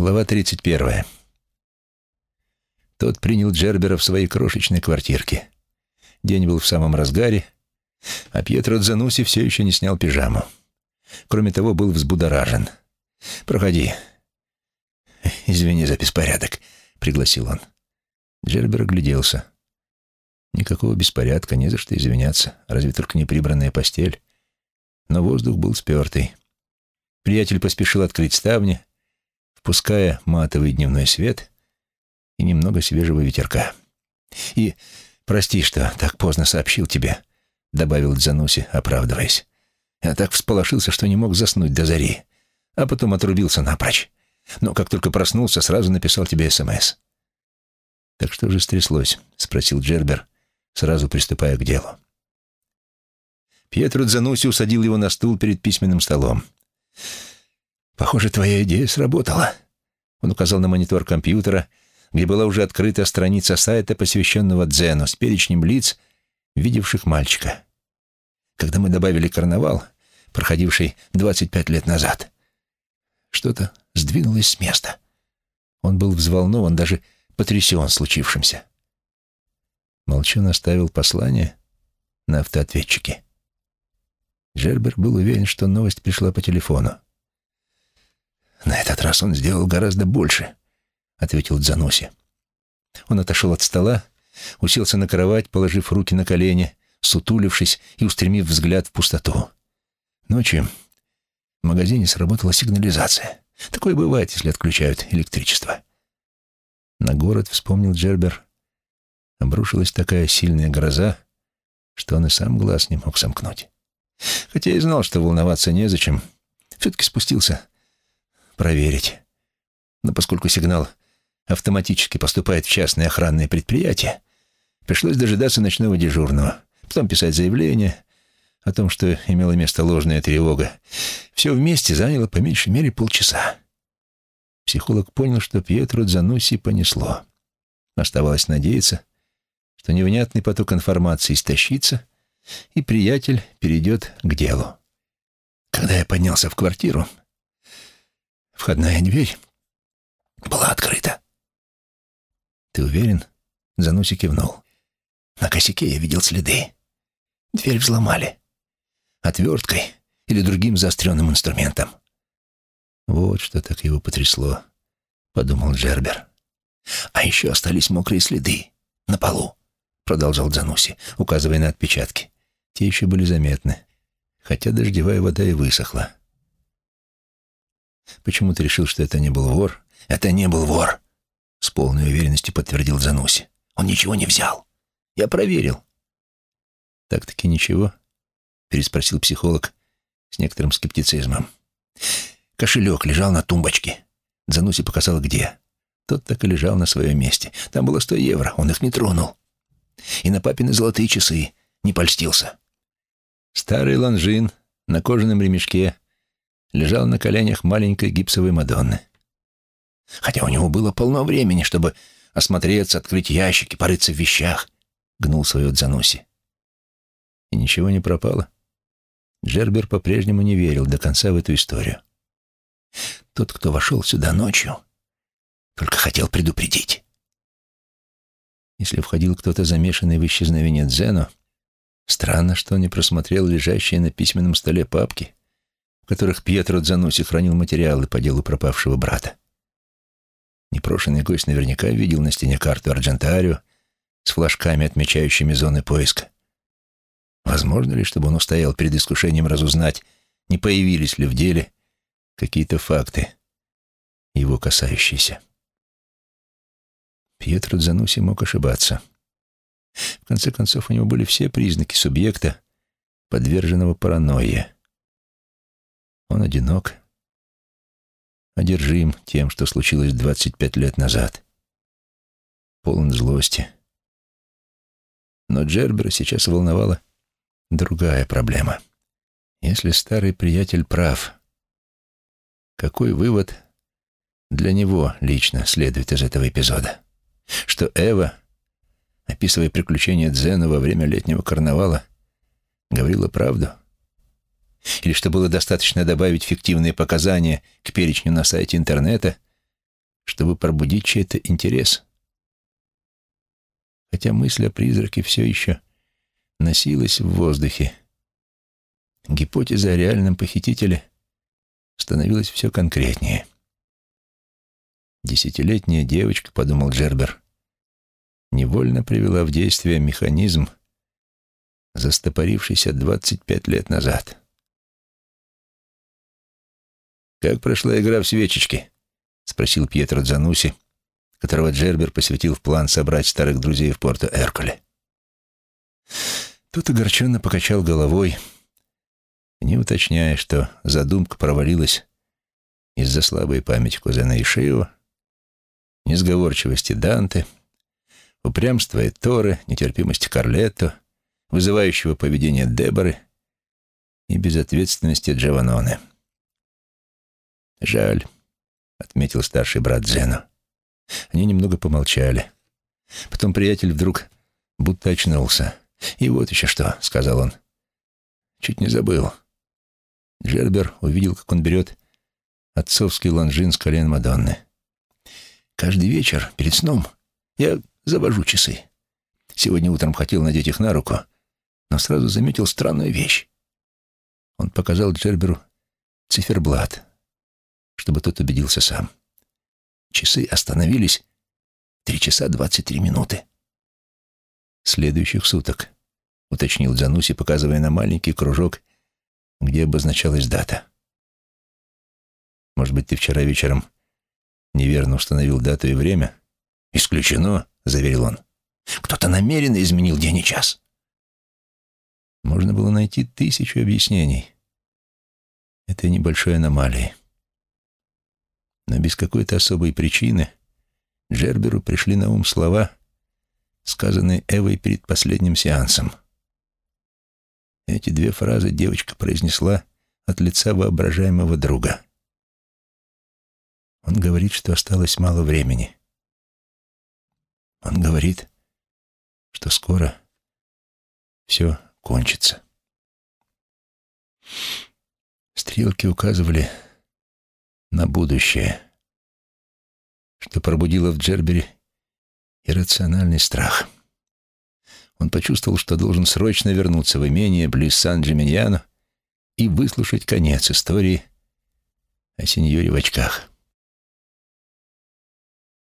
Глава 31. Тот принял Джербера в своей крошечной квартирке. День был в самом разгаре, а Пьетро Дзануси все еще не снял пижаму. Кроме того, был взбудоражен. «Проходи». «Извини за беспорядок», — пригласил он. Джербер огляделся. Никакого беспорядка, не за что извиняться, разве только неприбранная постель. Но воздух был спертый. Приятель поспешил открыть ставни, впуская матовый дневной свет и немного свежего ветерка. «И прости, что так поздно сообщил тебе», — добавил Дзануси, оправдываясь. «Я так всполошился, что не мог заснуть до зари, а потом отрубился напрочь. Но как только проснулся, сразу написал тебе СМС». «Так что же стряслось?» — спросил Джербер, сразу приступая к делу. Пьетро Дзануси усадил его на стул перед письменным столом. «Похоже, твоя идея сработала». Он указал на монитор компьютера, где была уже открыта страница сайта, посвященного Дзену, с перечнем лиц, видевших мальчика. Когда мы добавили карнавал, проходивший 25 лет назад, что-то сдвинулось с места. Он был взволнован, даже потрясен случившимся. Молчун оставил послание на автоответчике. Джербер был уверен, что новость пришла по телефону. «На этот раз он сделал гораздо больше», — ответил Дзаноси. Он отошел от стола, уселся на кровать, положив руки на колени, сутулившись и устремив взгляд в пустоту. Ночью в магазине сработала сигнализация. Такое бывает, если отключают электричество. На город, вспомнил Джербер, обрушилась такая сильная гроза, что он и сам глаз не мог сомкнуть. Хотя и знал, что волноваться незачем, все-таки спустился проверить. Но поскольку сигнал автоматически поступает в частное охранное предприятие, пришлось дожидаться ночного дежурного, потом писать заявление о том, что имела место ложная тревога. Все вместе заняло по меньшей мере полчаса. Психолог понял, что Пьетро Дзануси понесло. Оставалось надеяться, что невнятный поток информации истощится, и приятель перейдет к делу. Когда я поднялся в квартиру, Входная дверь была открыта. «Ты уверен?» — Зануси кивнул. «На косяке я видел следы. Дверь взломали. Отверткой или другим заостренным инструментом». «Вот что так его потрясло», — подумал Джербер. «А еще остались мокрые следы на полу», — продолжал Зануси, указывая на отпечатки. Те еще были заметны, хотя дождевая вода и высохла. Почему ты решил, что это не был вор? Это не был вор, с полной уверенностью подтвердил Зануси. Он ничего не взял. Я проверил. Так-таки ничего? Переспросил психолог с некоторым скептицизмом. Кошелек лежал на тумбочке. Зануси показал, где. Тот так и лежал на своем месте. Там было сто евро, он их не тронул. И на папины золотые часы не польстился. Старый лонжин на кожаном ремешке лежал на коленях маленькой гипсовой Мадонны. Хотя у него было полно времени, чтобы осмотреться, открыть ящики, порыться в вещах, гнул свою Дзануси. И ничего не пропало. Джербер по-прежнему не верил до конца в эту историю. Тот, кто вошел сюда ночью, только хотел предупредить. Если входил кто-то замешанный в исчезновение Дзену, странно, что он не просмотрел лежащие на письменном столе папки — которых Пьетро Дзануси хранил материалы по делу пропавшего брата. Непрошенный гость наверняка видел на стене карту Арджентарио с флажками, отмечающими зоны поиска. Возможно ли, чтобы он устоял перед искушением разузнать, не появились ли в деле какие-то факты, его касающиеся? Пьетро Дзануси мог ошибаться. В конце концов, у него были все признаки субъекта, подверженного паранойе. Он одинок, одержим тем, что случилось 25 лет назад. Полон злости. Но Джербера сейчас волновала другая проблема. Если старый приятель прав, какой вывод для него лично следует из этого эпизода? Что Эва, описывая приключения Дзена во время летнего карнавала, говорила правду? Или что было достаточно добавить фиктивные показания к перечню на сайте интернета, чтобы пробудить чей-то интерес. Хотя мысль о призраке все еще носилась в воздухе, гипотеза о реальном похитителе становилась все конкретнее. Десятилетняя девочка, подумал Джербер, невольно привела в действие механизм, застопорившийся 25 лет назад. «Как прошла игра в свечечки?» — спросил Пьетро Дзануси, которого Джербер посвятил в план собрать старых друзей в порту Эркуле. Тот огорченно покачал головой, не уточняя, что задумка провалилась из-за слабой памяти кузена Ишиева, несговорчивости Данте, упрямства Эторы, нетерпимости Карлетто, вызывающего поведения Деборы и безответственности Джованоне. «Жаль», — отметил старший брат Зено. Они немного помолчали. Потом приятель вдруг будто очнулся. «И вот еще что», — сказал он. «Чуть не забыл». Джербер увидел, как он берет отцовский лонжин с колен Мадонны. «Каждый вечер перед сном я завожу часы. Сегодня утром хотел надеть их на руку, но сразу заметил странную вещь. Он показал Джерберу циферблат, чтобы тот убедился сам. Часы остановились три часа двадцать три минуты. Следующих суток, уточнил Джануси, показывая на маленький кружок, где обозначалась дата. Может быть, ты вчера вечером неверно установил дату и время? Исключено, заверил он. Кто-то намеренно изменил день и час. Можно было найти тысячу объяснений этой небольшой аномалии. Но без какой-то особой причины Джерберу пришли на ум слова, сказанные Эвой перед последним сеансом. Эти две фразы девочка произнесла от лица воображаемого друга. Он говорит, что осталось мало времени. Он говорит, что скоро все кончится. Стрелки указывали на будущее, что пробудило в Джербере иррациональный страх. Он почувствовал, что должен срочно вернуться в имение близ Сан-Джиминьяно и выслушать конец истории о сеньоре в очках.